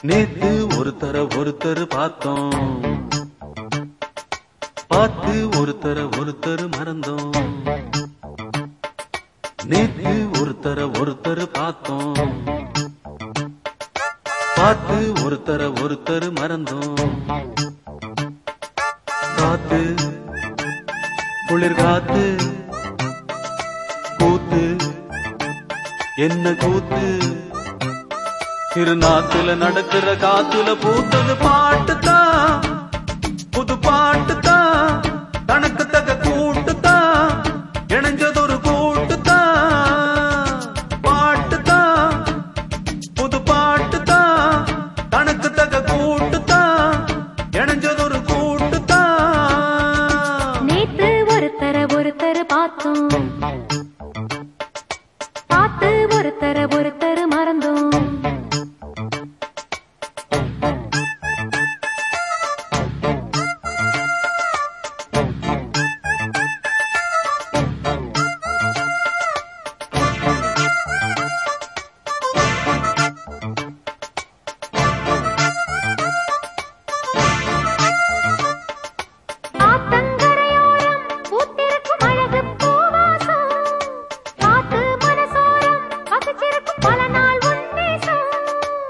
நேத்து ஒருத்தர ஒருத்தர் பார்த்தோம். பார்த்து ஒருத்தர ஒருத்தர் மறந்தோம். நேத்து ஒருத்தர ஒருத்தர் பார்த்தோம். பார்த்து ஒருத்தர ஒருத்தர் மறந்தோம். காத்து குளிர் காத்து கூத்து என்ன கூத்து? திருநாத்துல நடக்கிற காத்துல பூத்தது பாட்டுதான்.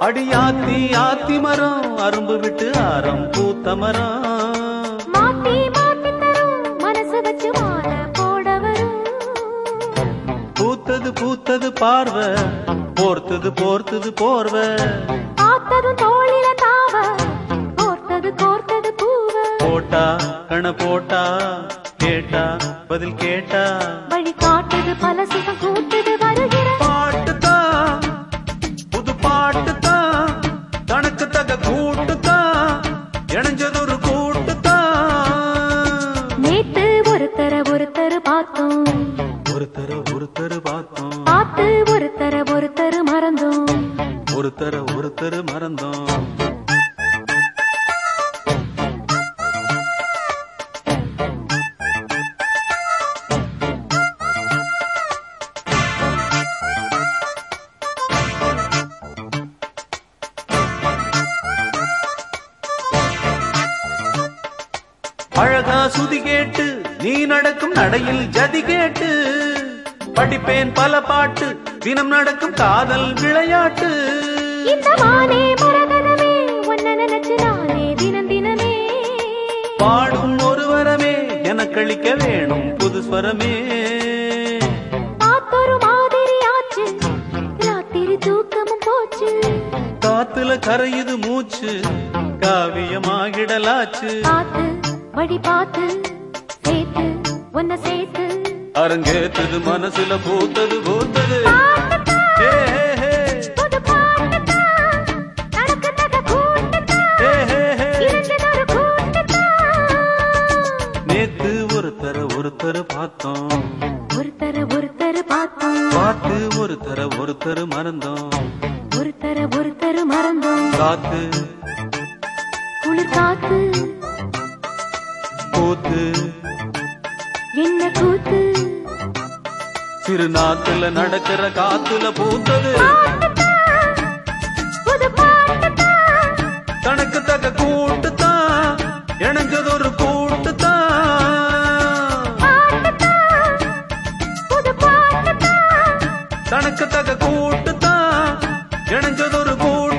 அடியாத்தி ஆத்தி மரம் அரும்பு விட்டு ஆரம் பூத்த மரம். பூத்தது பூத்தது பார்வை போர்த்தது போர்த்தது போர்வை. பார்த்ததும் தோளில தாவ கோர்த்தது கோர்த்தது பூவ. போட்டா கண போட்டா கேட்டா பதில் கேட்டா. வழி காட்டுது பல சுகம் கூட்டுது வருகிற ஒருத்தர ஒருத்தர் பார்த்தோம். பார்த்து ஒருத்தர ஒருத்தர் மறந்தோம். ஒருத்தர ஒருத்தர் மறந்தோம். அழகா சுதி கேட்டு நீ நடக்கும் நடையில் ஜதி கேட்டு படிப்பேன் பல பாட்டு தினம் நடக்கும் காதல் விளையாட்டு. பாடும் ஒரு வரமே எனக்களிக்க வேணும் புது ஸ்வரமே. பார்த்தொரு மாதிரி ஆச்சு ராத்திரி தூக்கமும் போச்சு. காத்துல கரையுது மூச்சு காவியமாகிடலாச்சு. பார்த்து வழி பார்த்து சேர்த்து உன்னை சேர்த்து அரங்கேத்தது மனசுல பூத்தது பூத்தது. நேத்து ஒருத்தர ஒருத்தர் பார்த்தோம். ஒருத்தர ஒருத்தர் பார்த்தோம். பார்த்து ஒருத்தர ஒருத்தர் மறந்தோம். ஒருத்தர ஒருத்தர் மறந்தோம். காத்து. குளிர் காத்து கூத்து என்ன கூத்து திருநாத்துல நடக்கிற காத்துல பூத்தது தனக்கு தக்க கூட்டுத்தான் இணைஞ்சதொரு கூட்டுத்தான் ஒரு புது பாட்டுத்தான். தனக்கு தக்க கூட்டுத்தான் ஒரு கூட்டு